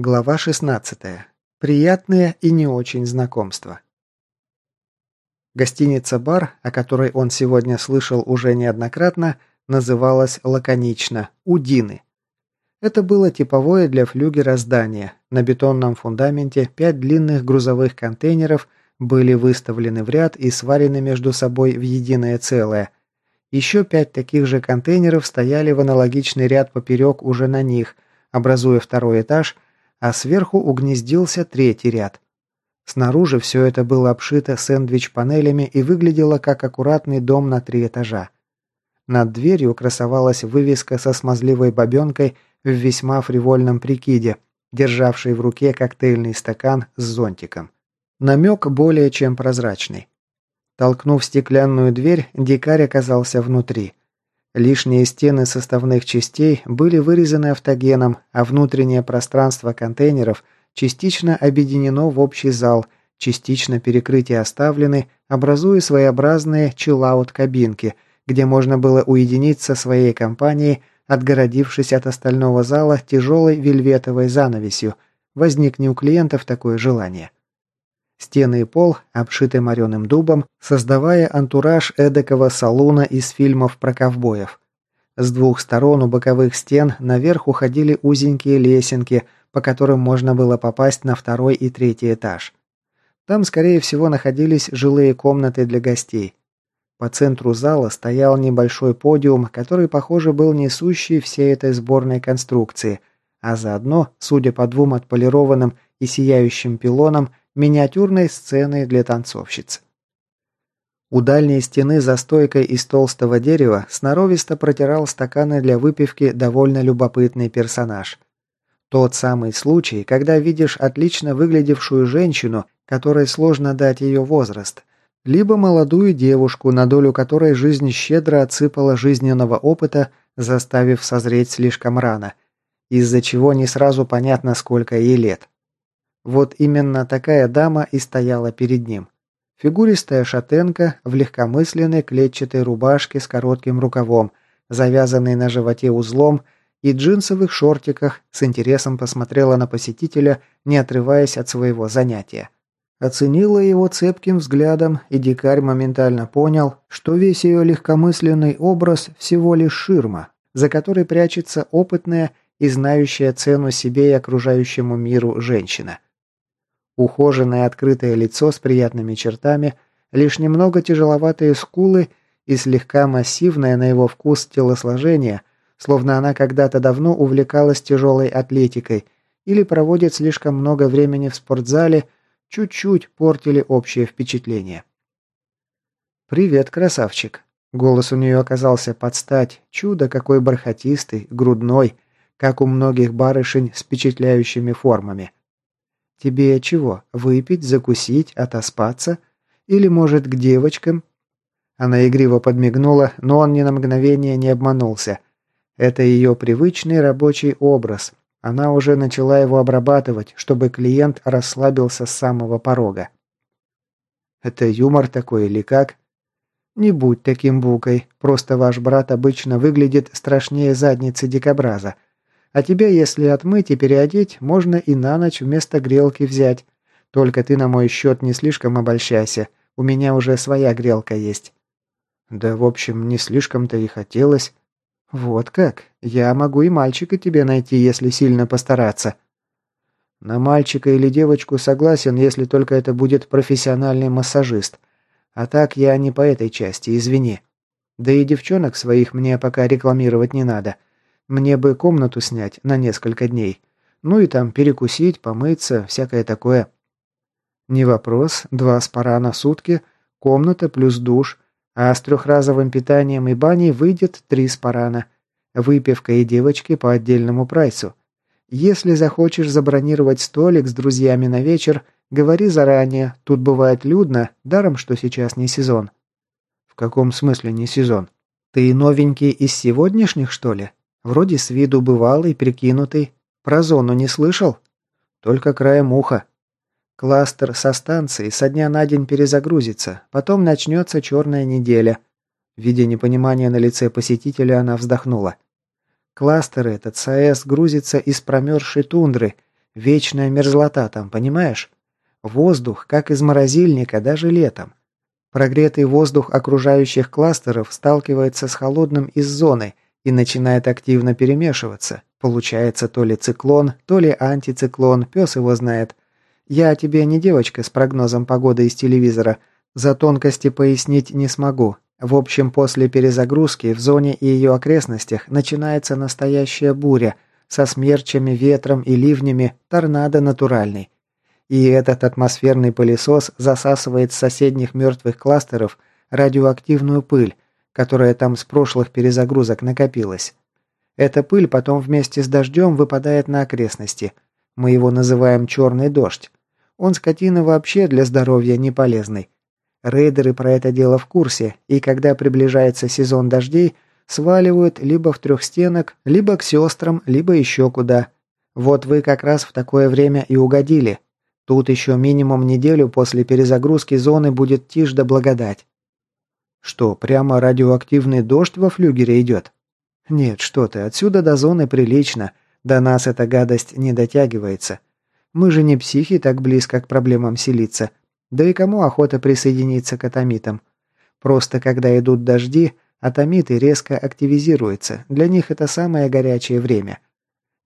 Глава 16. Приятные и не очень знакомства. Гостиница-бар, о которой он сегодня слышал уже неоднократно, называлась лаконично «Удины». Это было типовое для флюгера здание. На бетонном фундаменте пять длинных грузовых контейнеров были выставлены в ряд и сварены между собой в единое целое. Еще пять таких же контейнеров стояли в аналогичный ряд поперек уже на них, образуя второй этаж – а сверху угнездился третий ряд. Снаружи все это было обшито сэндвич-панелями и выглядело как аккуратный дом на три этажа. Над дверью красовалась вывеска со смазливой бабенкой в весьма фривольном прикиде, державшей в руке коктейльный стакан с зонтиком. Намек более чем прозрачный. Толкнув стеклянную дверь, дикарь оказался внутри. Лишние стены составных частей были вырезаны автогеном, а внутреннее пространство контейнеров частично объединено в общий зал, частично перекрытия оставлены, образуя своеобразные чиллаут-кабинки, где можно было уединиться своей компанией, отгородившись от остального зала тяжелой вельветовой занавесью. Возникне у клиентов такое желание. Стены и пол обшиты мореным дубом, создавая антураж эдакого салуна из фильмов про ковбоев. С двух сторон у боковых стен наверх уходили узенькие лесенки, по которым можно было попасть на второй и третий этаж. Там, скорее всего, находились жилые комнаты для гостей. По центру зала стоял небольшой подиум, который, похоже, был несущий всей этой сборной конструкции, а заодно, судя по двум отполированным и сияющим пилонам, миниатюрной сценой для танцовщиц. У дальней стены за стойкой из толстого дерева сноровисто протирал стаканы для выпивки довольно любопытный персонаж. Тот самый случай, когда видишь отлично выглядевшую женщину, которой сложно дать ее возраст, либо молодую девушку, на долю которой жизнь щедро отсыпала жизненного опыта, заставив созреть слишком рано, из-за чего не сразу понятно, сколько ей лет. Вот именно такая дама и стояла перед ним. Фигуристая шатенка в легкомысленной клетчатой рубашке с коротким рукавом, завязанной на животе узлом, и джинсовых шортиках с интересом посмотрела на посетителя, не отрываясь от своего занятия. Оценила его цепким взглядом, и дикарь моментально понял, что весь ее легкомысленный образ всего лишь ширма, за которой прячется опытная и знающая цену себе и окружающему миру женщина. Ухоженное открытое лицо с приятными чертами, лишь немного тяжеловатые скулы и слегка массивное на его вкус телосложение, словно она когда-то давно увлекалась тяжелой атлетикой или проводит слишком много времени в спортзале, чуть-чуть портили общее впечатление. «Привет, красавчик!» Голос у нее оказался под стать, чудо какой бархатистый, грудной, как у многих барышень с впечатляющими формами. Тебе чего, выпить, закусить, отоспаться? Или, может, к девочкам?» Она игриво подмигнула, но он ни на мгновение не обманулся. Это ее привычный рабочий образ. Она уже начала его обрабатывать, чтобы клиент расслабился с самого порога. «Это юмор такой или как?» «Не будь таким букой, просто ваш брат обычно выглядит страшнее задницы дикобраза», а тебя, если отмыть и переодеть, можно и на ночь вместо грелки взять. Только ты на мой счет не слишком обольщайся. У меня уже своя грелка есть». «Да, в общем, не слишком-то и хотелось». «Вот как? Я могу и мальчика тебе найти, если сильно постараться». «На мальчика или девочку согласен, если только это будет профессиональный массажист. А так я не по этой части, извини. Да и девчонок своих мне пока рекламировать не надо. Мне бы комнату снять на несколько дней. Ну и там перекусить, помыться, всякое такое. Не вопрос, два спара на сутки, комната плюс душ, а с трехразовым питанием и баней выйдет три спарана. Выпивка и девочки по отдельному прайсу. Если захочешь забронировать столик с друзьями на вечер, говори заранее, тут бывает людно, даром, что сейчас не сезон. В каком смысле не сезон? Ты новенький из сегодняшних, что ли? Вроде с виду бывалый, прикинутый. Про зону не слышал? Только краем уха. Кластер со станции со дня на день перезагрузится, потом начнется черная неделя. Видя непонимание на лице посетителя, она вздохнула. Кластер этот с АЭС грузится из промерзшей тундры. Вечная мерзлота там, понимаешь? Воздух, как из морозильника, даже летом. Прогретый воздух окружающих кластеров сталкивается с холодным из зоны и начинает активно перемешиваться. Получается то ли циклон, то ли антициклон, пес его знает. Я тебе не девочка с прогнозом погоды из телевизора. За тонкости пояснить не смогу. В общем, после перезагрузки в зоне и ее окрестностях начинается настоящая буря со смерчами, ветром и ливнями, торнадо натуральный. И этот атмосферный пылесос засасывает с соседних мертвых кластеров радиоактивную пыль, которая там с прошлых перезагрузок накопилась. Эта пыль потом вместе с дождем выпадает на окрестности. Мы его называем «черный дождь». Он, скотина, вообще для здоровья не полезный. Рейдеры про это дело в курсе, и когда приближается сезон дождей, сваливают либо в трехстенок, либо к сестрам, либо еще куда. Вот вы как раз в такое время и угодили. Тут еще минимум неделю после перезагрузки зоны будет тишь да благодать. Что, прямо радиоактивный дождь во флюгере идет? Нет, что ты, отсюда до зоны прилично. До нас эта гадость не дотягивается. Мы же не психи так близко к проблемам селиться. Да и кому охота присоединиться к атомитам? Просто когда идут дожди, атомиты резко активизируются. Для них это самое горячее время.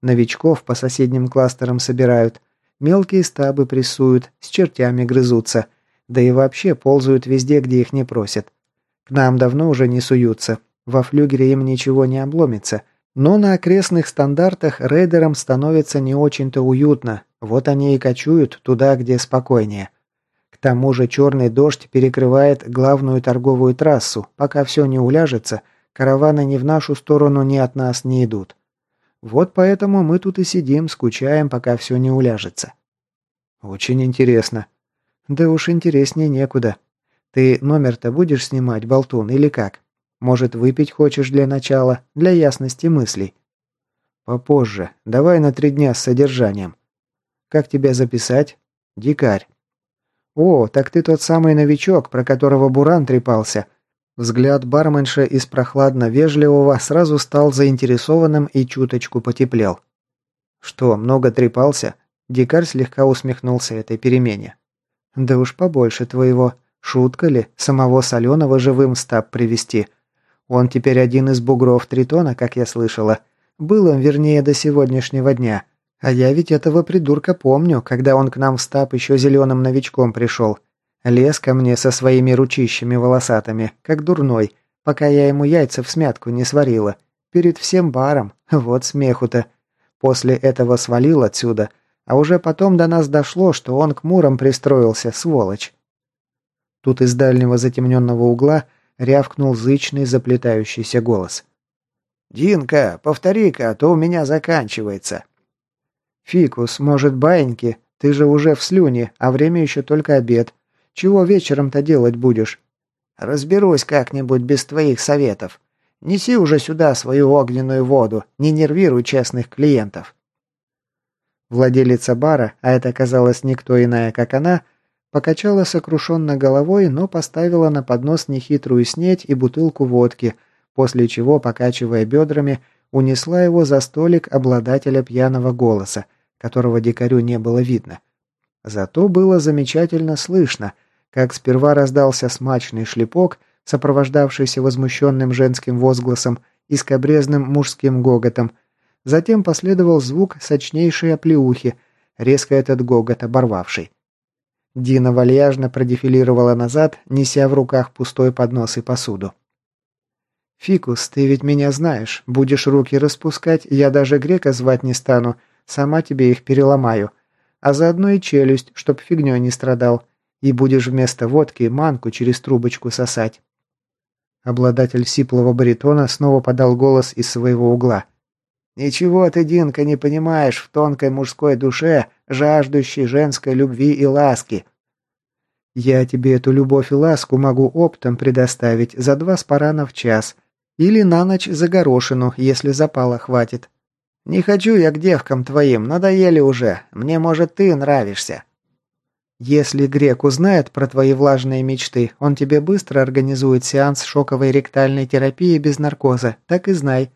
Новичков по соседним кластерам собирают – Мелкие стабы прессуют, с чертями грызутся. Да и вообще ползают везде, где их не просят. К нам давно уже не суются. Во флюгере им ничего не обломится. Но на окрестных стандартах рейдерам становится не очень-то уютно. Вот они и кочуют туда, где спокойнее. К тому же черный дождь перекрывает главную торговую трассу. Пока все не уляжется, караваны ни в нашу сторону, ни от нас не идут. Вот поэтому мы тут и сидим, скучаем, пока все не уляжется. Очень интересно. Да уж интереснее некуда. Ты номер-то будешь снимать, болтун, или как? Может, выпить хочешь для начала, для ясности мыслей? Попозже. Давай на три дня с содержанием. Как тебя записать? Дикарь. О, так ты тот самый новичок, про которого Буран трепался. Взгляд барменша из прохладно-вежливого сразу стал заинтересованным и чуточку потеплел. «Что, много трепался?» Дикарь слегка усмехнулся этой перемене. «Да уж побольше твоего. Шутка ли, самого Соленого живым стаб привести? Он теперь один из бугров Тритона, как я слышала. Был он, вернее, до сегодняшнего дня. А я ведь этого придурка помню, когда он к нам в стаб еще зеленым новичком пришел. Лез ко мне со своими ручищами волосатыми, как дурной, пока я ему яйца в смятку не сварила. Перед всем баром. Вот смеху-то. После этого свалил отсюда. А уже потом до нас дошло, что он к мурам пристроился, сволочь. Тут из дальнего затемненного угла рявкнул зычный заплетающийся голос. «Динка, повтори-ка, а то у меня заканчивается». «Фикус, может, баиньки? Ты же уже в слюне, а время еще только обед. Чего вечером-то делать будешь?» «Разберусь как-нибудь без твоих советов. Неси уже сюда свою огненную воду, не нервируй честных клиентов». Владелица бара, а это оказалась никто иная, как она, покачала сокрушенно головой, но поставила на поднос нехитрую снеть и бутылку водки, после чего, покачивая бедрами, унесла его за столик обладателя пьяного голоса, которого дикарю не было видно. Зато было замечательно слышно, как сперва раздался смачный шлепок, сопровождавшийся возмущенным женским возгласом и скобрезным мужским гоготом. Затем последовал звук сочнейшей оплеухи, резко этот гогот оборвавший. Дина вальяжно продефилировала назад, неся в руках пустой поднос и посуду. «Фикус, ты ведь меня знаешь. Будешь руки распускать, я даже грека звать не стану. Сама тебе их переломаю. А заодно и челюсть, чтоб фигней не страдал и будешь вместо водки манку через трубочку сосать». Обладатель сиплого баритона снова подал голос из своего угла. «Ничего ты, Динка, не понимаешь в тонкой мужской душе, жаждущей женской любви и ласки». «Я тебе эту любовь и ласку могу оптом предоставить за два спарана в час. Или на ночь за горошину, если запала хватит. Не хочу я к девкам твоим, надоели уже. Мне, может, ты нравишься». Если Грек узнает про твои влажные мечты, он тебе быстро организует сеанс шоковой ректальной терапии без наркоза, так и знай.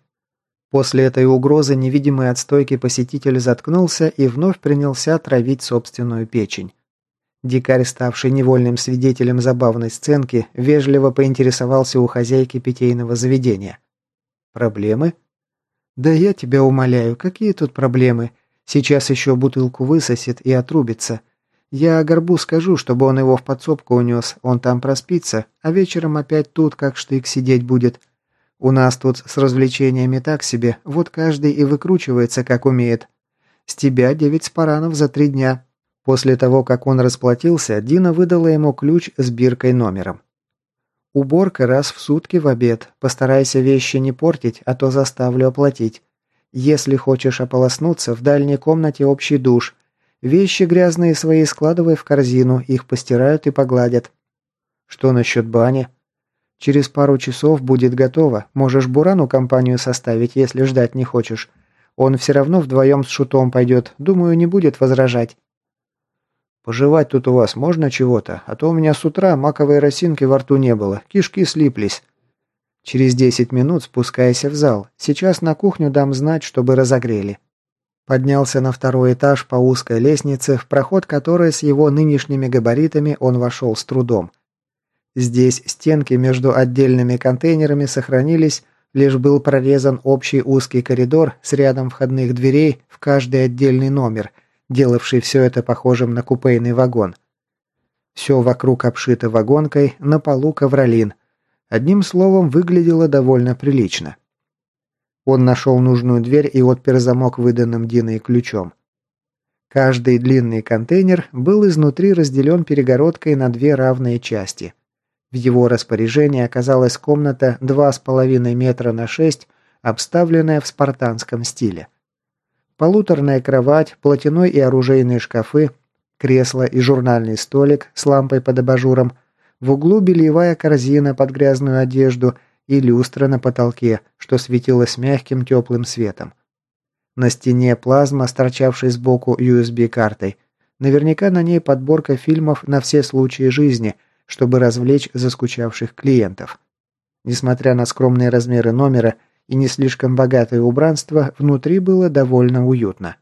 После этой угрозы невидимый от стойки посетитель заткнулся и вновь принялся травить собственную печень. Дикарь, ставший невольным свидетелем забавной сценки, вежливо поинтересовался у хозяйки питейного заведения. «Проблемы?» «Да я тебя умоляю, какие тут проблемы? Сейчас еще бутылку высосет и отрубится. Я горбу скажу, чтобы он его в подсобку унес, он там проспится, а вечером опять тут как штык сидеть будет. У нас тут с развлечениями так себе, вот каждый и выкручивается, как умеет. С тебя девять спаранов за три дня». После того, как он расплатился, Дина выдала ему ключ с биркой номером. «Уборка раз в сутки в обед. Постарайся вещи не портить, а то заставлю оплатить. Если хочешь ополоснуться, в дальней комнате общий душ. Вещи грязные свои складывай в корзину, их постирают и погладят. Что насчет бани? Через пару часов будет готово. Можешь Бурану компанию составить, если ждать не хочешь. Он все равно вдвоем с Шутом пойдет. Думаю, не будет возражать. «Пожевать тут у вас можно чего-то? А то у меня с утра маковой росинки во рту не было, кишки слиплись». «Через десять минут спускайся в зал. Сейчас на кухню дам знать, чтобы разогрели». Поднялся на второй этаж по узкой лестнице, в проход которой с его нынешними габаритами он вошел с трудом. Здесь стенки между отдельными контейнерами сохранились, лишь был прорезан общий узкий коридор с рядом входных дверей в каждый отдельный номер – делавший все это похожим на купейный вагон. Все вокруг обшито вагонкой, на полу ковролин. Одним словом, выглядело довольно прилично. Он нашел нужную дверь и отпер замок выданным Диной ключом. Каждый длинный контейнер был изнутри разделен перегородкой на две равные части. В его распоряжении оказалась комната 2,5 метра на 6, обставленная в спартанском стиле. Полуторная кровать, платяной и оружейные шкафы, кресло и журнальный столик с лампой под абажуром, в углу бельевая корзина под грязную одежду и люстра на потолке, что светилось мягким теплым светом. На стене плазма, торчавшей сбоку USB-картой. Наверняка на ней подборка фильмов на все случаи жизни, чтобы развлечь заскучавших клиентов. Несмотря на скромные размеры номера, и не слишком богатое убранство, внутри было довольно уютно.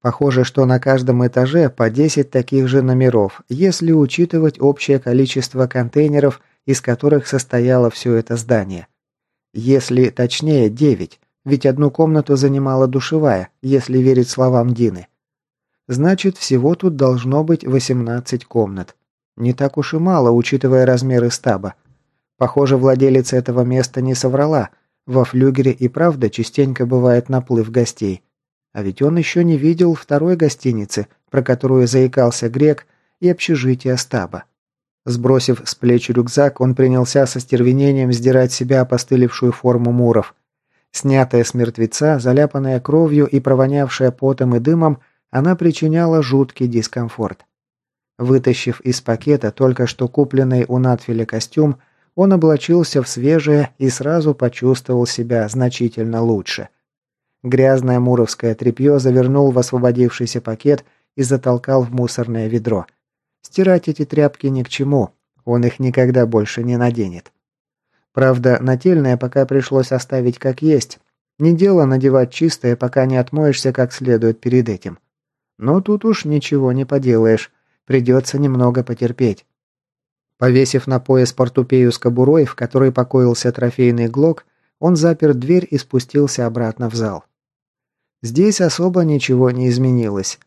Похоже, что на каждом этаже по 10 таких же номеров, если учитывать общее количество контейнеров, из которых состояло все это здание. Если точнее 9, ведь одну комнату занимала душевая, если верить словам Дины. Значит, всего тут должно быть 18 комнат. Не так уж и мало, учитывая размеры стаба. Похоже, владелица этого места не соврала – во флюгере и правда частенько бывает наплыв гостей. А ведь он еще не видел второй гостиницы, про которую заикался грек, и общежития стаба. Сбросив с плеч рюкзак, он принялся со стервенением сдирать себя опостылевшую форму муров. Снятая с мертвеца, заляпанная кровью и провонявшая потом и дымом, она причиняла жуткий дискомфорт. Вытащив из пакета только что купленный у Натфиля костюм, он облачился в свежее и сразу почувствовал себя значительно лучше. Грязное муровское тряпье завернул в освободившийся пакет и затолкал в мусорное ведро. Стирать эти тряпки ни к чему, он их никогда больше не наденет. Правда, нательное пока пришлось оставить как есть. Не дело надевать чистое, пока не отмоешься как следует перед этим. Но тут уж ничего не поделаешь, придется немного потерпеть. Повесив на пояс портупею с кобурой, в которой покоился трофейный глок, он запер дверь и спустился обратно в зал. Здесь особо ничего не изменилось.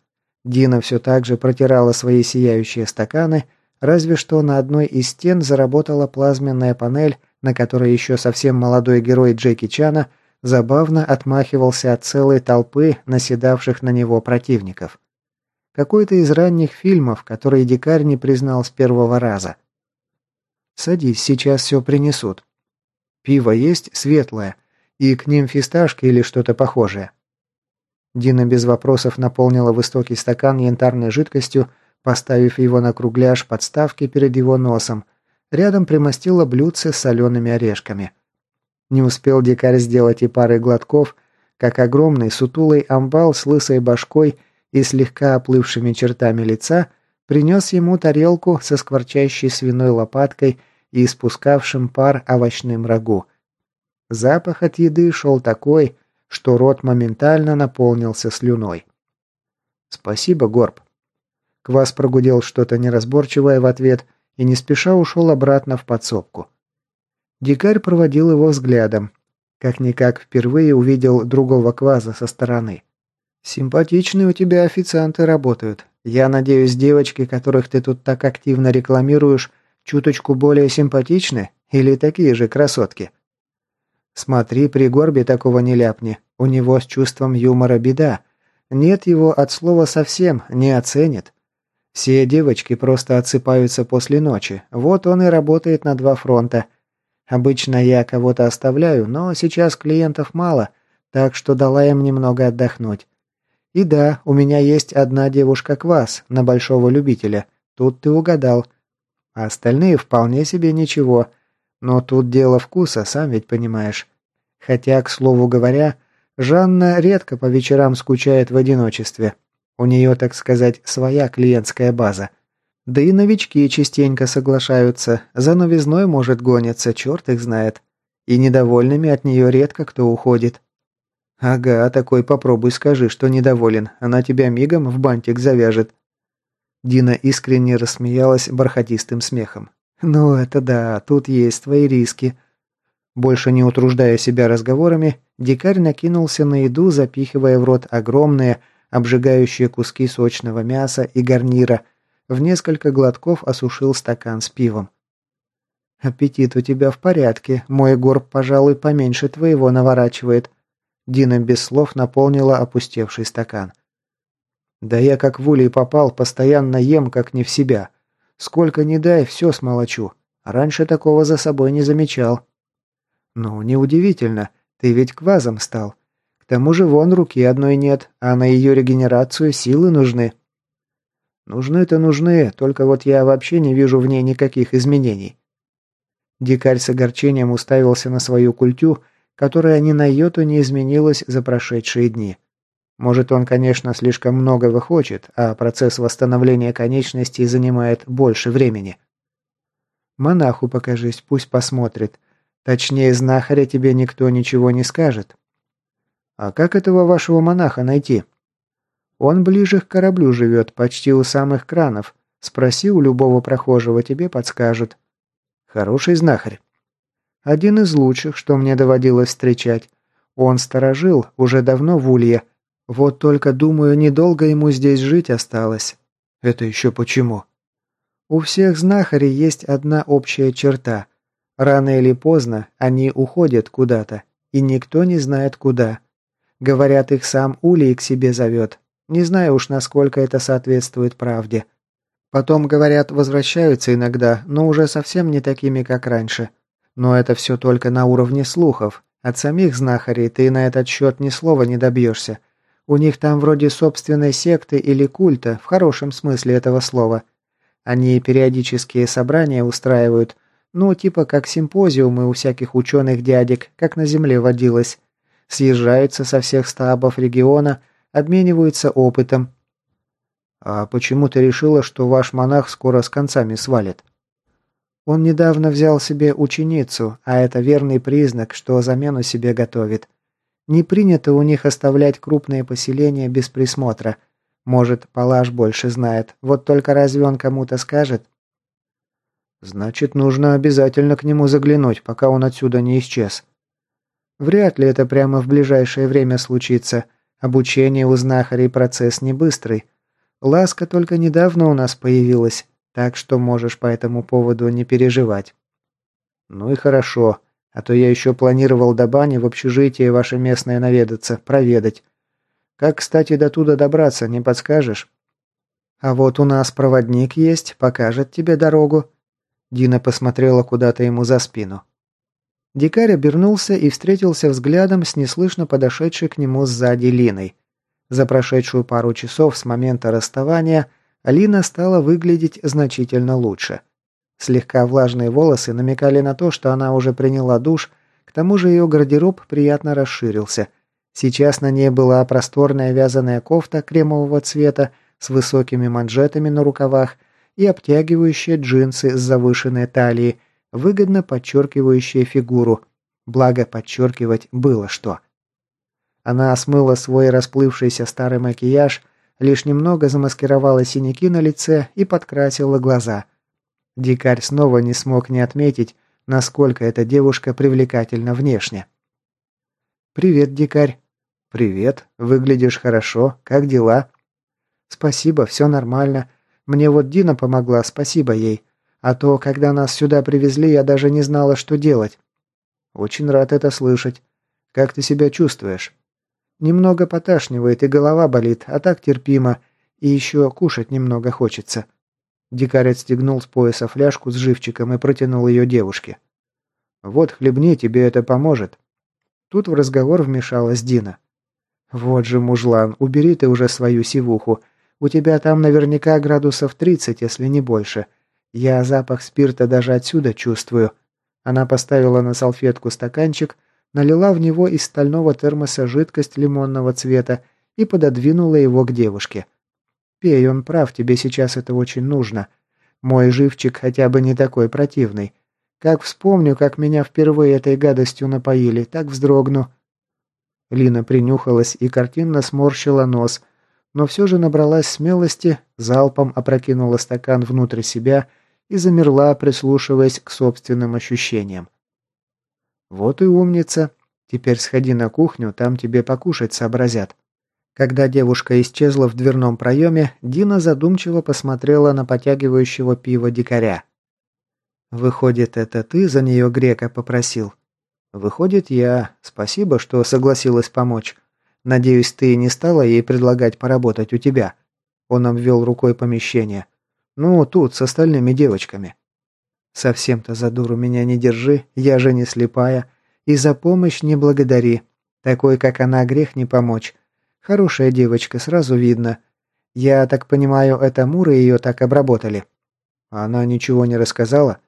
Дина все так же протирала свои сияющие стаканы, разве что на одной из стен заработала плазменная панель, на которой еще совсем молодой герой Джеки Чана забавно отмахивался от целой толпы наседавших на него противников. Какой-то из ранних фильмов, который дикарь не признал с первого раза – «Садись, сейчас все принесут». «Пиво есть светлое, и к ним фисташки или что-то похожее». Дина без вопросов наполнила высокий стакан янтарной жидкостью, поставив его на кругляш подставки перед его носом. Рядом примостила блюдце с солеными орешками. Не успел дикарь сделать и пары глотков, как огромный сутулый амбал с лысой башкой и слегка оплывшими чертами лица принес ему тарелку со скворчащей свиной лопаткой и испускавшим пар овощным рагу. Запах от еды шел такой, что рот моментально наполнился слюной. «Спасибо, Горб». Квас прогудел что-то неразборчивое в ответ и не спеша ушел обратно в подсобку. Дикарь проводил его взглядом. Как-никак впервые увидел другого кваза со стороны. «Симпатичные у тебя официанты работают. Я надеюсь, девочки, которых ты тут так активно рекламируешь, чуточку более симпатичны или такие же красотки?» «Смотри, при горбе такого не ляпни. У него с чувством юмора беда. Нет его от слова совсем, не оценит. Все девочки просто отсыпаются после ночи. Вот он и работает на два фронта. Обычно я кого-то оставляю, но сейчас клиентов мало, так что дала им немного отдохнуть. И да, у меня есть одна девушка-квас на большого любителя. Тут ты угадал. А остальные вполне себе ничего. Но тут дело вкуса, сам ведь понимаешь. Хотя, к слову говоря, Жанна редко по вечерам скучает в одиночестве. У нее, так сказать, своя клиентская база. Да и новички частенько соглашаются. За новизной, может, гонятся, черт их знает. И недовольными от нее редко кто уходит. «Ага, такой попробуй скажи, что недоволен. Она тебя мигом в бантик завяжет». Дина искренне рассмеялась бархатистым смехом. «Ну это да, тут есть твои риски». Больше не утруждая себя разговорами, дикарь накинулся на еду, запихивая в рот огромные, обжигающие куски сочного мяса и гарнира, в несколько глотков осушил стакан с пивом. «Аппетит у тебя в порядке. Мой горб, пожалуй, поменьше твоего наворачивает», Дина без слов наполнила опустевший стакан. «Да я как в улей попал, постоянно ем, как не в себя. Сколько ни дай, все смолочу. Раньше такого за собой не замечал». «Ну, неудивительно. Ты ведь квазом стал. К тому же вон руки одной нет, а на ее регенерацию силы нужны». «Нужны-то нужны, только вот я вообще не вижу в ней никаких изменений». Дикарь с огорчением уставился на свою культю, которая ни на йоту не изменилась за прошедшие дни. Может, он, конечно, слишком многого хочет, а процесс восстановления конечностей занимает больше времени. Монаху покажись, пусть посмотрит. Точнее, знахаря тебе никто ничего не скажет. А как этого вашего монаха найти? Он ближе к кораблю живет, почти у самых кранов. Спроси у любого прохожего, тебе подскажут. Хороший знахарь. Один из лучших, что мне доводилось встречать. Он сторожил, уже давно в Улье. Вот только, думаю, недолго ему здесь жить осталось. Это еще почему? У всех знахарей есть одна общая черта. Рано или поздно они уходят куда-то, и никто не знает куда. Говорят, их сам Улей к себе зовет. Не знаю уж, насколько это соответствует правде. Потом, говорят, возвращаются иногда, но уже совсем не такими, как раньше. Но это все только на уровне слухов. От самих знахарей ты на этот счет ни слова не добьешься. У них там вроде собственной секты или культа, в хорошем смысле этого слова. Они периодические собрания устраивают, ну, типа как симпозиумы у всяких ученых-дядек, как на Земле водилось. Съезжаются со всех стабов региона, обмениваются опытом. «А почему ты решила, что ваш монах скоро с концами свалит?» Он недавно взял себе ученицу, а это верный признак, что замену себе готовит. Не принято у них оставлять крупные поселения без присмотра. Может, Палаш больше знает, вот только разве он кому-то скажет? Значит, нужно обязательно к нему заглянуть, пока он отсюда не исчез. Вряд ли это прямо в ближайшее время случится. Обучение у знахарей процесс не быстрый. Ласка только недавно у нас появилась, так что можешь по этому поводу не переживать. Ну и хорошо, а то я еще планировал до бани в общежитие ваше местное наведаться, проведать. Как, кстати, до туда добраться, не подскажешь? А вот у нас проводник есть, покажет тебе дорогу. Дина посмотрела куда-то ему за спину. Дикарь обернулся и встретился взглядом с неслышно подошедшей к нему сзади Линой. За прошедшую пару часов с момента расставания – Алина стала выглядеть значительно лучше. Слегка влажные волосы намекали на то, что она уже приняла душ, к тому же ее гардероб приятно расширился. Сейчас на ней была просторная вязаная кофта кремового цвета с высокими манжетами на рукавах и обтягивающие джинсы с завышенной талией, выгодно подчеркивающие фигуру. Благо, подчеркивать было что. Она смыла свой расплывшийся старый макияж, лишь немного замаскировала синяки на лице и подкрасила глаза. Дикарь снова не смог не отметить, насколько эта девушка привлекательна внешне. «Привет, дикарь». «Привет. Выглядишь хорошо. Как дела?» «Спасибо, все нормально. Мне вот Дина помогла, спасибо ей. А то, когда нас сюда привезли, я даже не знала, что делать». «Очень рад это слышать. Как ты себя чувствуешь?» «Немного поташнивает и голова болит, а так терпимо. И еще кушать немного хочется». Дикарь отстегнул с пояса фляжку с живчиком и протянул ее девушке. «Вот хлебни, тебе это поможет». Тут в разговор вмешалась Дина. «Вот же, мужлан, убери ты уже свою сивуху. У тебя там наверняка градусов 30, если не больше. Я запах спирта даже отсюда чувствую». Она поставила на салфетку стаканчик, налила в него из стального термоса жидкость лимонного цвета и пододвинула его к девушке. «Пей, он прав, тебе сейчас это очень нужно. Мой живчик хотя бы не такой противный. Как вспомню, как меня впервые этой гадостью напоили, так вздрогну». Лина принюхалась и картинно сморщила нос, но все же набралась смелости, залпом опрокинула стакан внутрь себя и замерла, прислушиваясь к собственным ощущениям. «Вот и умница. Теперь сходи на кухню, там тебе покушать сообразят». Когда девушка исчезла в дверном проеме, Дина задумчиво посмотрела на потягивающего пива дикаря. «Выходит, это ты за нее грека попросил?» «Выходит, я. Спасибо, что согласилась помочь. Надеюсь, ты не стала ей предлагать поработать у тебя?» Он обвел рукой помещение. «Ну, тут, с остальными девочками». «Совсем-то за дуру меня не держи, я же не слепая. И за помощь не благодари. Такой, как она, грех не помочь. Хорошая девочка, сразу видно. Я так понимаю, это Муры ее так обработали?» «Она ничего не рассказала?»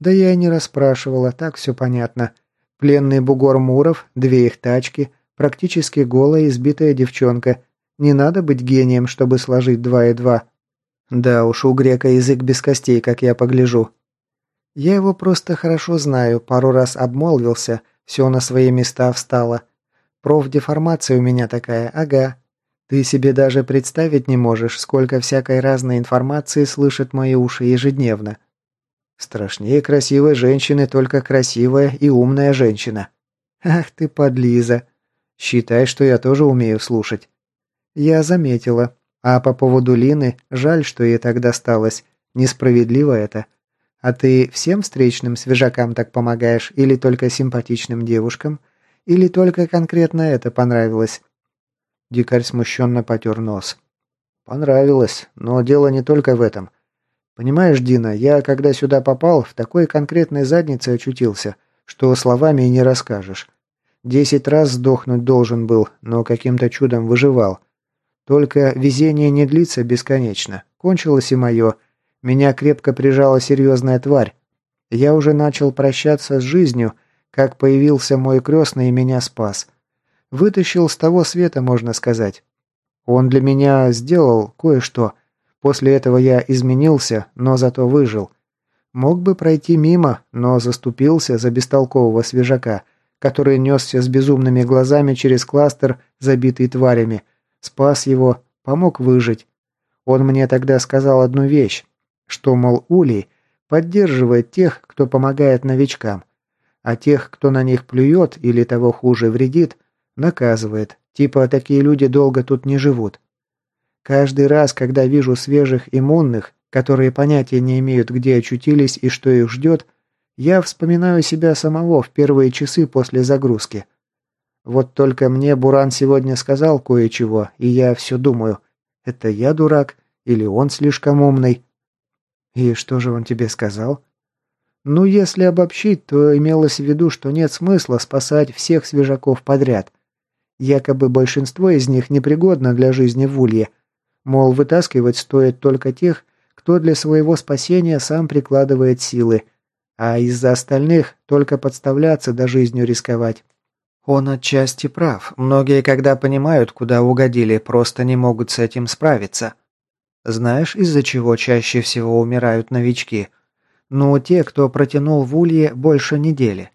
Да я и не расспрашивала, так все понятно. Пленный бугор Муров, две их тачки, практически голая избитая девчонка. Не надо быть гением, чтобы сложить два и два. Да уж, у грека язык без костей, как я погляжу. Я его просто хорошо знаю, пару раз обмолвился, все на свои места встало. Профдеформация у меня такая, ага. Ты себе даже представить не можешь, сколько всякой разной информации слышат мои уши ежедневно. Страшнее красивой женщины только красивая и умная женщина. Ах ты, подлиза. Считай, что я тоже умею слушать. Я заметила. А по поводу Лины, жаль, что ей так досталось. Несправедливо это. А ты всем встречным свежакам так помогаешь или только симпатичным девушкам? Или только конкретно это понравилось?» Дикарь смущенно потер нос. «Понравилось, но дело не только в этом. Понимаешь, Дина, я, когда сюда попал, в такой конкретной заднице очутился, что словами и не расскажешь. Десять раз сдохнуть должен был, но каким-то чудом выживал. Только везение не длится бесконечно. Кончилось и мое. Меня крепко прижала серьезная тварь. Я уже начал прощаться с жизнью, как появился мой крестный и меня спас. Вытащил с того света, можно сказать. Он для меня сделал кое-что – После этого я изменился, но зато выжил. Мог бы пройти мимо, но заступился за бестолкового свежака, который несся с безумными глазами через кластер, забитый тварями. Спас его, помог выжить. Он мне тогда сказал одну вещь, что, мол, Улей поддерживает тех, кто помогает новичкам, а тех, кто на них плюет или того хуже вредит, наказывает. Типа такие люди долго тут не живут. Каждый раз, когда вижу свежих иммунных, которые понятия не имеют, где очутились и что их ждет, я вспоминаю себя самого в первые часы после загрузки. Вот только мне Буран сегодня сказал кое-чего, и я все думаю, это я дурак или он слишком умный? И что же он тебе сказал? Ну, если обобщить, то имелось в виду, что нет смысла спасать всех свежаков подряд. Якобы большинство из них непригодно для жизни в Улье, Мол, вытаскивать стоит только тех, кто для своего спасения сам прикладывает силы, а из-за остальных только подставляться да жизнью рисковать. Он отчасти прав. Многие, когда понимают, куда угодили, просто не могут с этим справиться. Знаешь, из-за чего чаще всего умирают новички? Ну, те, кто протянул в улье больше недели.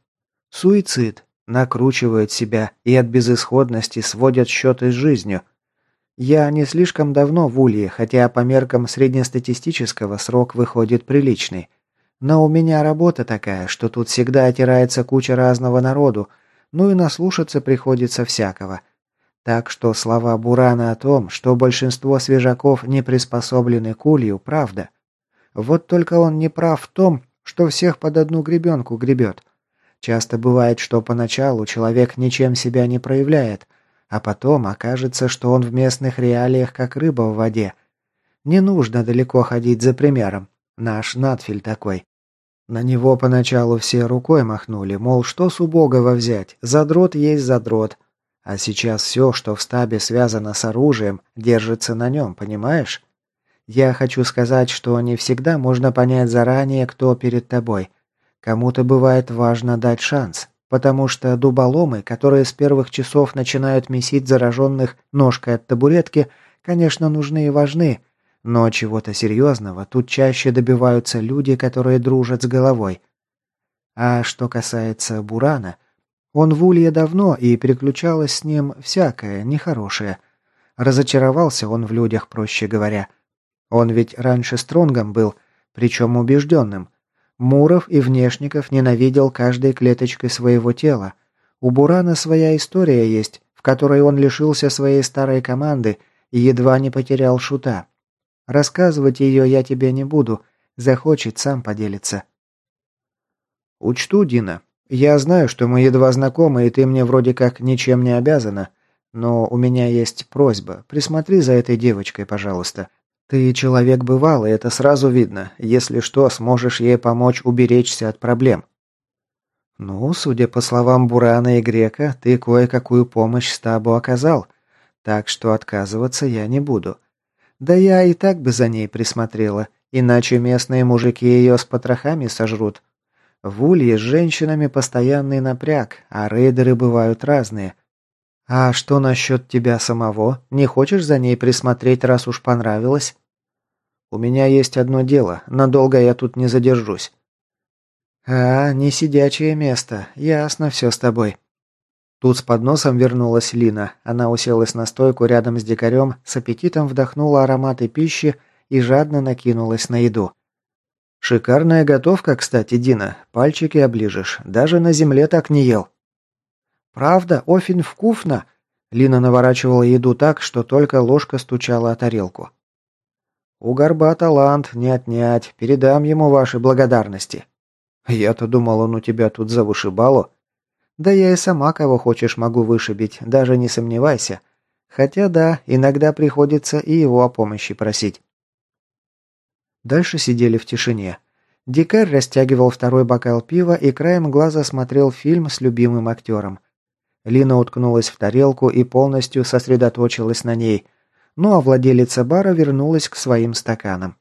Суицид. накручивают себя и от безысходности сводят счеты с жизнью. Я не слишком давно в Улье, хотя по меркам среднестатистического срок выходит приличный. Но у меня работа такая, что тут всегда отирается куча разного народу, ну и наслушаться приходится всякого. Так что слова Бурана о том, что большинство свежаков не приспособлены к улью, правда. Вот только он не прав в том, что всех под одну гребенку гребет. Часто бывает, что поначалу человек ничем себя не проявляет, а потом окажется, что он в местных реалиях как рыба в воде. Не нужно далеко ходить за примером. Наш надфиль такой. На него поначалу все рукой махнули, мол, что с убогого взять, задрот есть задрот. А сейчас все, что в стабе связано с оружием, держится на нем, понимаешь? Я хочу сказать, что не всегда можно понять заранее, кто перед тобой. Кому-то бывает важно дать шанс, потому что дуболомы, которые с первых часов начинают месить зараженных ножкой от табуретки, конечно, нужны и важны, но чего-то серьезного тут чаще добиваются люди, которые дружат с головой. А что касается Бурана, он в Улье давно, и переключалось с ним всякое, нехорошее. Разочаровался он в людях, проще говоря. Он ведь раньше Стронгом был, причем убежденным – Муров и Внешников ненавидел каждой клеточкой своего тела. У Бурана своя история есть, в которой он лишился своей старой команды и едва не потерял шута. Рассказывать ее я тебе не буду, захочет, сам поделиться. Учту, Дина. Я знаю, что мы едва знакомы, и ты мне вроде как ничем не обязана, но у меня есть просьба. Присмотри за этой девочкой, пожалуйста. Ты человек бывалый, это сразу видно. Если что, сможешь ей помочь уберечься от проблем. Ну, судя по словам Бурана и Грека, ты кое-какую помощь стабу оказал, так что отказываться я не буду. Да я и так бы за ней присмотрела, иначе местные мужики ее с потрохами сожрут. В Улье с женщинами постоянный напряг, а рейдеры бывают разные. А что насчет тебя самого? Не хочешь за ней присмотреть, раз уж понравилось? У меня есть одно дело, надолго я тут не задержусь. А, не сидячее место. Ясно все с тобой. Тут с подносом вернулась Лина. Она уселась на стойку рядом с дикарем, с аппетитом вдохнула ароматы пищи и жадно накинулась на еду. «Шикарная готовка, кстати, Дина. Пальчики оближешь. Даже на земле так не ел». «Правда? Офин вкусно!» Лина наворачивала еду так, что только ложка стучала о тарелку. «У горба талант, не отнять. Передам ему ваши благодарности». «Я-то думал, он у тебя тут за вышибалу». «Да я и сама кого хочешь могу вышибить, даже не сомневайся. Хотя да, иногда приходится и его о помощи просить». Дальше сидели в тишине. Дикарь растягивал второй бокал пива и краем глаза смотрел фильм с любимым актером. Лина уткнулась в тарелку и полностью сосредоточилась на ней – ну а владелица бара вернулась к своим стаканам.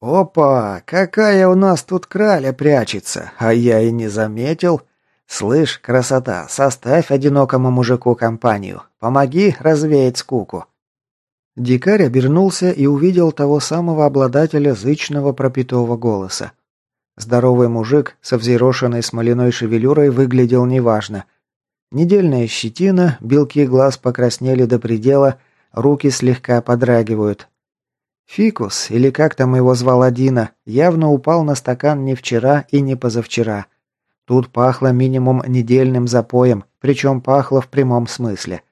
«Опа! Какая у нас тут краля прячется, а я и не заметил. Слышь, красота, составь одинокому мужику компанию. Помоги развеять скуку». Дикарь обернулся и увидел того самого обладателя зычного пропитого голоса. Здоровый мужик со взъерошенной смоляной шевелюрой выглядел неважно. Недельная щетина, белки глаз покраснели до предела, Руки слегка подрагивают. Фикус, или как там его звал Дина, явно упал на стакан не вчера и не позавчера. Тут пахло минимум недельным запоем, причем пахло в прямом смысле.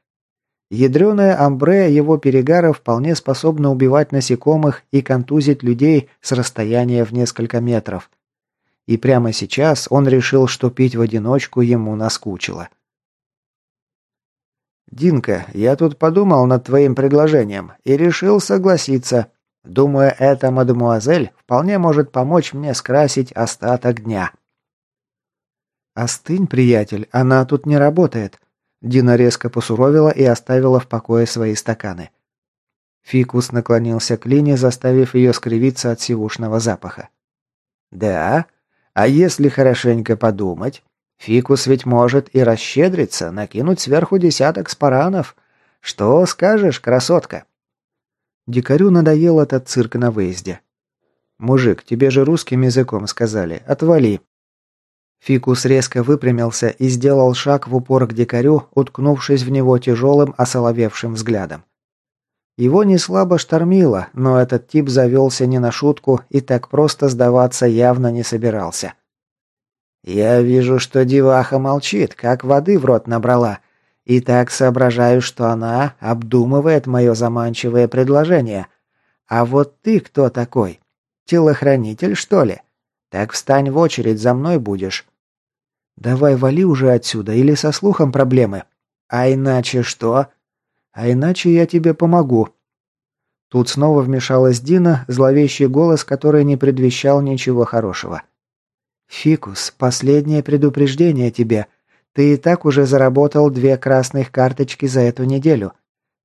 Ядреное амбре его перегара вполне способно убивать насекомых и контузить людей с расстояния в несколько метров. И прямо сейчас он решил, что пить в одиночку ему наскучило. «Динка, я тут подумал над твоим предложением и решил согласиться. Думаю, эта мадемуазель вполне может помочь мне скрасить остаток дня». «Остынь, приятель, она тут не работает». Дина резко посуровила и оставила в покое свои стаканы. Фикус наклонился к Лине, заставив ее скривиться от сивушного запаха. «Да? А если хорошенько подумать, Фикус ведь может и расщедриться, накинуть сверху десяток спаранов. Что скажешь, красотка?» Дикарю надоел этот цирк на выезде. «Мужик, тебе же русским языком сказали. Отвали». Фикус резко выпрямился и сделал шаг в упор к дикарю, уткнувшись в него тяжелым, осоловевшим взглядом. Его не слабо штормило, но этот тип завелся не на шутку и так просто сдаваться явно не собирался. «Я вижу, что деваха молчит, как воды в рот набрала, и так соображаю, что она обдумывает мое заманчивое предложение. А вот ты кто такой? Телохранитель, что ли? Так встань в очередь, за мной будешь». «Давай вали уже отсюда, или со слухом проблемы?» «А иначе что?» «А иначе я тебе помогу». Тут снова вмешалась Дина, зловещий голос, который не предвещал ничего хорошего. «Фикус, последнее предупреждение тебе. Ты и так уже заработал две красных карточки за эту неделю.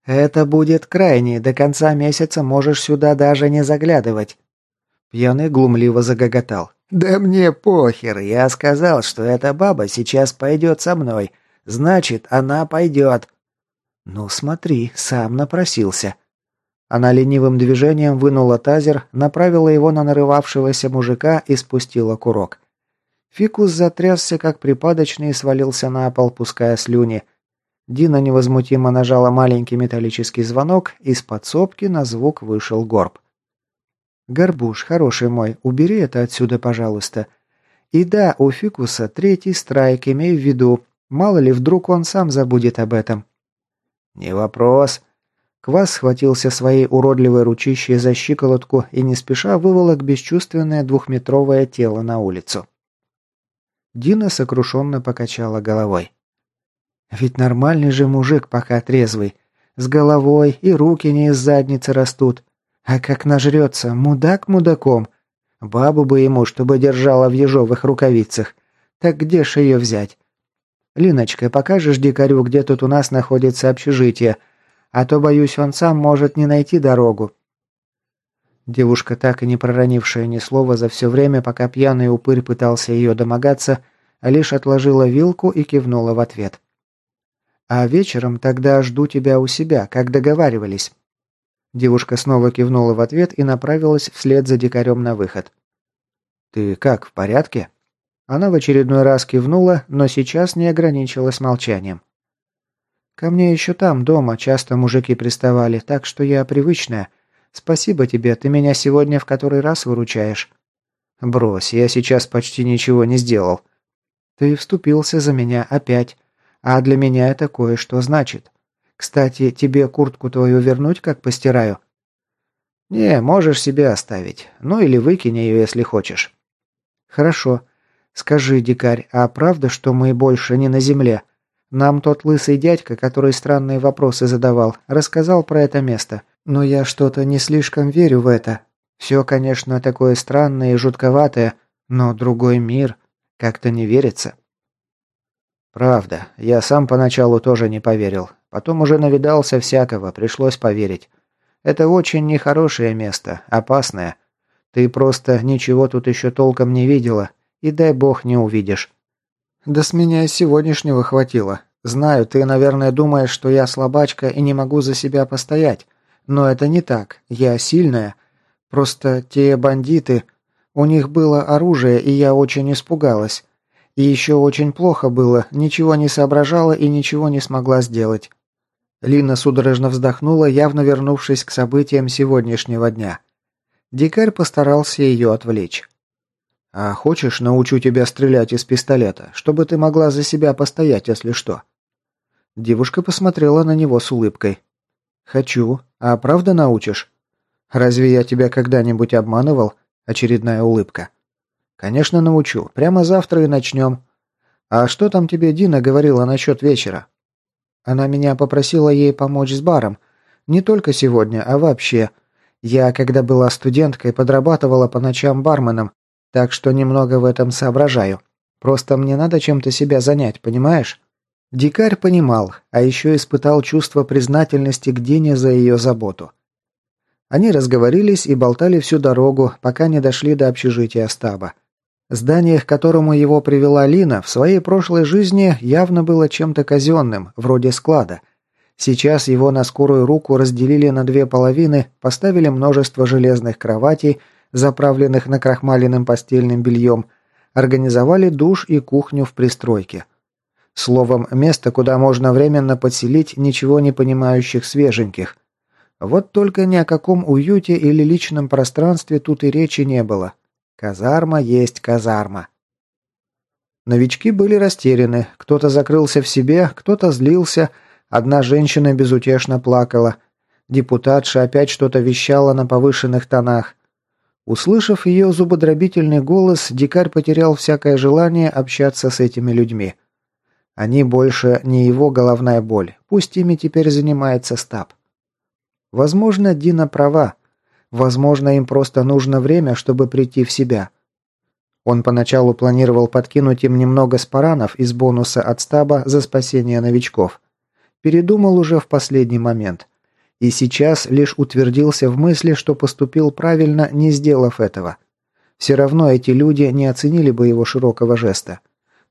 Это будет крайний, до конца месяца можешь сюда даже не заглядывать». Пьяный глумливо загоготал. «Да мне похер, я сказал, что эта баба сейчас пойдет со мной. Значит, она пойдет». «Ну смотри, сам напросился». Она ленивым движением вынула тазер, направила его на нарывавшегося мужика и спустила курок. Фикус затрясся, как припадочный, и свалился на пол, пуская слюни. Дина невозмутимо нажала маленький металлический звонок, из подсобки на звук вышел горб. «Горбуш, хороший мой, убери это отсюда, пожалуйста. И да, у Фикуса третий страйк, имей в виду. Мало ли, вдруг он сам забудет об этом». «Не вопрос». Квас схватился своей уродливой ручищей за щиколотку и не спеша выволок бесчувственное двухметровое тело на улицу. Дина сокрушенно покачала головой. «Ведь нормальный же мужик пока трезвый. С головой и руки не из задницы растут. А как нажрется, мудак мудаком. Бабу бы ему, чтобы держала в ежовых рукавицах. Так где ж ее взять? Линочка, покажешь дикарю, где тут у нас находится общежитие? А то, боюсь, он сам может не найти дорогу. Девушка, так и не проронившая ни слова за все время, пока пьяный упырь пытался ее домогаться, лишь отложила вилку и кивнула в ответ. «А вечером тогда жду тебя у себя, как договаривались». Девушка снова кивнула в ответ и направилась вслед за дикарем на выход. «Ты как, в порядке?» Она в очередной раз кивнула, но сейчас не ограничилась молчанием. «Ко мне еще там, дома, часто мужики приставали, так что я привычная. Спасибо тебе, ты меня сегодня в который раз выручаешь». «Брось, я сейчас почти ничего не сделал». «Ты вступился за меня опять, а для меня это кое-что значит. Кстати, тебе куртку твою вернуть, как постираю?» «Не, можешь себе оставить. Ну или выкинь ее, если хочешь». «Хорошо. Скажи, дикарь, а правда, что мы больше не на земле? Нам тот лысый дядька, который странные вопросы задавал, рассказал про это место. Но я что-то не слишком верю в это. Все, конечно, такое странное и жутковатое, но другой мир. Как-то не верится». «Правда. Я сам поначалу тоже не поверил. Потом уже навидался всякого, пришлось поверить. Это очень нехорошее место, опасное. Ты просто ничего тут еще толком не видела, и дай бог не увидишь. Да с меня сегодняшнего хватило. Знаю, ты, наверное, думаешь, что я слабачка и не могу за себя постоять. Но это не так. Я сильная. Просто те бандиты... У них было оружие, и я очень испугалась. И еще очень плохо было, ничего не соображала и ничего не смогла сделать. Лина судорожно вздохнула, явно вернувшись к событиям сегодняшнего дня. Дикарь постарался ее отвлечь. «А хочешь, научу тебя стрелять из пистолета, чтобы ты могла за себя постоять, если что?» Девушка посмотрела на него с улыбкой. «Хочу. А правда научишь?» «Разве я тебя когда-нибудь обманывал?» Очередная улыбка. «Конечно, научу. Прямо завтра и начнем. А что там тебе Дина говорила насчет вечера?» Она меня попросила ей помочь с баром. Не только сегодня, а вообще. Я, когда была студенткой, подрабатывала по ночам барменом, так что немного в этом соображаю. Просто мне надо чем-то себя занять, понимаешь? Дикарь понимал, а еще испытал чувство признательности к Дине за ее заботу. Они разговорились и болтали всю дорогу, пока не дошли до общежития стаба. Здание, к которому его привела Лина, в своей прошлой жизни явно было чем-то казенным, вроде склада. Сейчас его на скорую руку разделили на две половины, поставили множество железных кроватей, заправленных накрахмаленным постельным бельем, организовали душ и кухню в пристройке. Словом, место, куда можно временно подселить ничего не понимающих свеженьких. Вот только ни о каком уюте или личном пространстве тут и речи не было. Казарма есть казарма. Новички были растеряны, кто-то закрылся в себе, кто-то злился, одна женщина безутешно плакала. Депутатша опять что-то вещала на повышенных тонах. Услышав ее зубодробительный голос, дикарь потерял всякое желание общаться с этими людьми. Они больше не его головная боль, пусть ими теперь занимается стаб. Возможно, Дина права. Возможно, им просто нужно время, чтобы прийти в себя. Он поначалу планировал подкинуть им немного спаранов из бонуса от стаба за спасение новичков. Передумал уже в последний момент. И сейчас лишь утвердился в мысли, что поступил правильно, не сделав этого. Все равно эти люди не оценили бы его широкого жеста.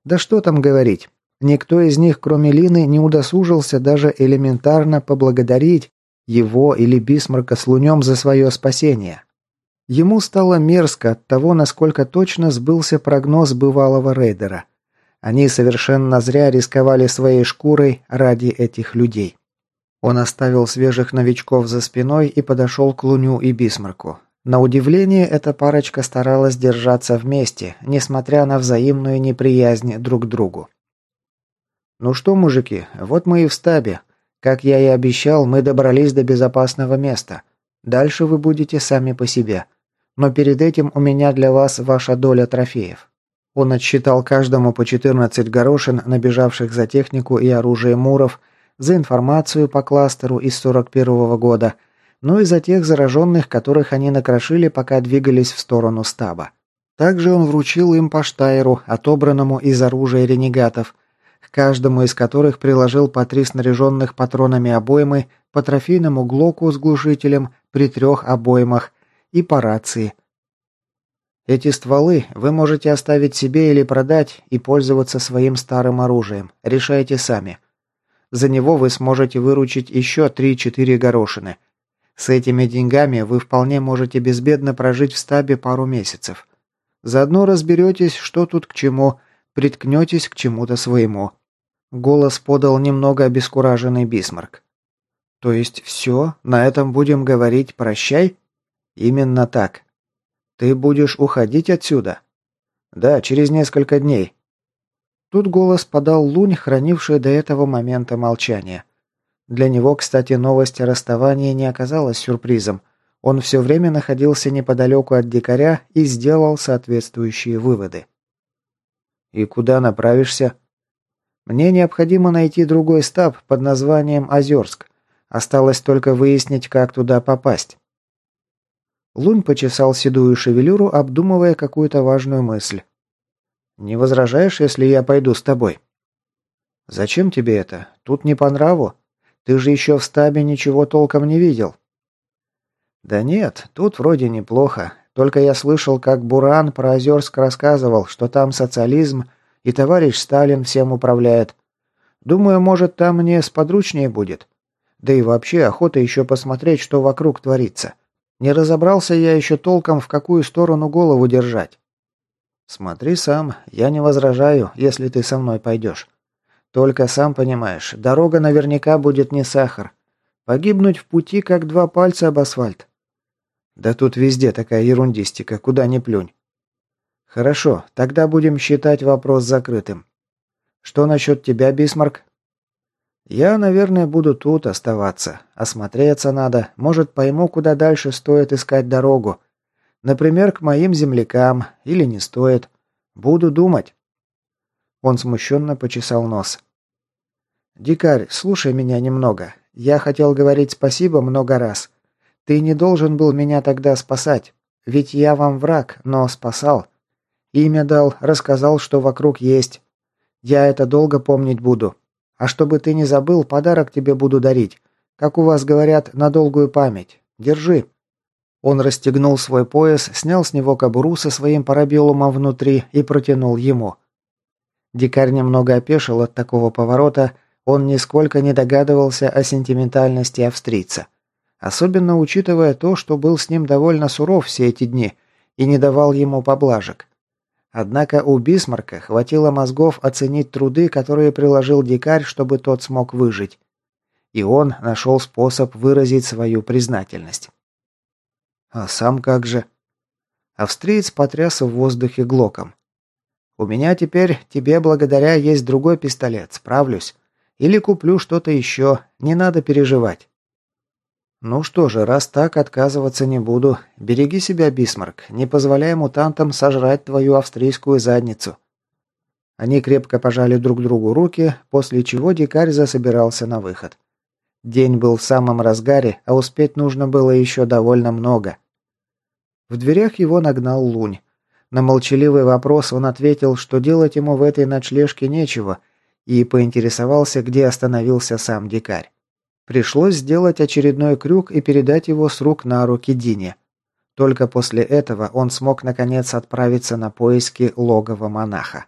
Да что там говорить. Никто из них, кроме Лины, не удосужился даже элементарно поблагодарить его или Бисмарка с Лунем за свое спасение. Ему стало мерзко от того, насколько точно сбылся прогноз бывалого рейдера. Они совершенно зря рисковали своей шкурой ради этих людей. Он оставил свежих новичков за спиной и подошел к Луню и Бисмарку. На удивление, эта парочка старалась держаться вместе, несмотря на взаимную неприязнь друг к другу. «Ну что, мужики, вот мы и в стабе. Как я и обещал, мы добрались до безопасного места. Дальше вы будете сами по себе. Но перед этим у меня для вас ваша доля трофеев». Он отсчитал каждому по 14 горошин, набежавших за технику и оружие муров, за информацию по кластеру из 41 -го года, ну и за тех зараженных, которых они накрошили, пока двигались в сторону стаба. Также он вручил им по штайру, отобранному из оружия ренегатов, каждому из которых приложил по три снаряженных патронами обоймы, по трофейному глоку с глушителем при трех обоймах и по рации. Эти стволы вы можете оставить себе или продать и пользоваться своим старым оружием. Решайте сами. За него вы сможете выручить еще 3-4 горошины. С этими деньгами вы вполне можете безбедно прожить в стабе пару месяцев. Заодно разберетесь, что тут к чему, приткнетесь к чему-то своему. Голос подал немного обескураженный Бисмарк. «То есть все? На этом будем говорить «прощай»?» «Именно так. Ты будешь уходить отсюда?» «Да, через несколько дней». Тут голос подал Лунь, хранивший до этого момента молчание. Для него, кстати, новость о расставании не оказалась сюрпризом. Он все время находился неподалеку от дикаря и сделал соответствующие выводы. «И куда направишься?» Мне необходимо найти другой стаб под названием Озерск. Осталось только выяснить, как туда попасть. Лунь почесал седую шевелюру, обдумывая какую-то важную мысль. «Не возражаешь, если я пойду с тобой?» «Зачем тебе это? Тут не по нраву. Ты же еще в стабе ничего толком не видел». «Да нет, тут вроде неплохо. Только я слышал, как Буран про Озерск рассказывал, что там социализм и товарищ Сталин всем управляет. Думаю, может, там мне сподручнее будет. Да и вообще охота еще посмотреть, что вокруг творится. Не разобрался я еще толком, в какую сторону голову держать. Смотри сам, я не возражаю, если ты со мной пойдешь. Только сам понимаешь, дорога наверняка будет не сахар. Погибнуть в пути, как два пальца об асфальт. Да тут везде такая ерундистика, куда ни плюнь. Хорошо, тогда будем считать вопрос закрытым. Что насчет тебя, Бисмарк? Я, наверное, буду тут оставаться. Осмотреться надо. Может, пойму, куда дальше стоит искать дорогу. Например, к моим землякам. Или не стоит. Буду думать. Он смущенно почесал нос. «Дикарь, слушай меня немного. Я хотел говорить спасибо много раз. Ты не должен был меня тогда спасать. Ведь я вам враг, но спасал. Имя дал, рассказал, что вокруг есть. Я это долго помнить буду. А чтобы ты не забыл, подарок тебе буду дарить. Как у вас говорят, на долгую память. Держи». Он расстегнул свой пояс, снял с него кобуру со своим парабеллумом внутри и протянул ему. Дикарь немного опешил от такого поворота, он нисколько не догадывался о сентиментальности австрийца. Особенно учитывая то, что был с ним довольно суров все эти дни и не давал ему поблажек. Однако у Бисмарка хватило мозгов оценить труды, которые приложил дикарь, чтобы тот смог выжить. И он нашел способ выразить свою признательность. А сам как же? Австриец потряс в воздухе глоком. «У меня теперь, тебе благодаря, есть другой пистолет, справлюсь. Или куплю что-то еще, не надо переживать». «Ну что же, раз так, отказываться не буду. Береги себя, Бисмарк, не позволяй мутантам сожрать твою австрийскую задницу». Они крепко пожали друг другу руки, после чего дикарь засобирался на выход. День был в самом разгаре, а успеть нужно было еще довольно много. В дверях его нагнал Лунь. На молчаливый вопрос он ответил, что делать ему в этой ночлежке нечего, и поинтересовался, где остановился сам дикарь. Пришлось сделать очередной крюк и передать его с рук на руки Дине. Только после этого он смог наконец отправиться на поиски логова монаха.